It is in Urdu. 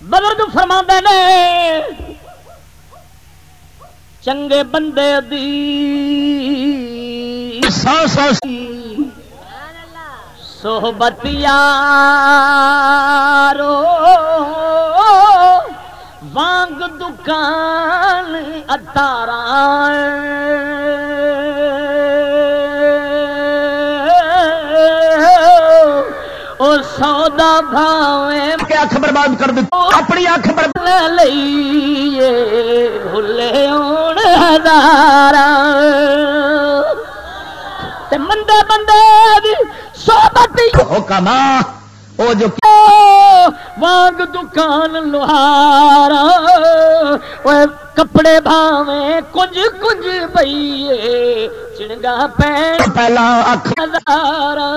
بزرگ فرما نے چنگے بندے دی سو سو صحبت یارو وانگ دکان اتارا سودا بھاویں کے اکھ برباد کر دی اپنی اکھ برباد لئیے بھلے ہون ہزارا تے مندے بندے دی صحبت حکم او جو وانگ دکان لوہارا اوے کپڑے بھاویں کچھ کچھ بئیے چنگا پین پہلا اکھ ہزارا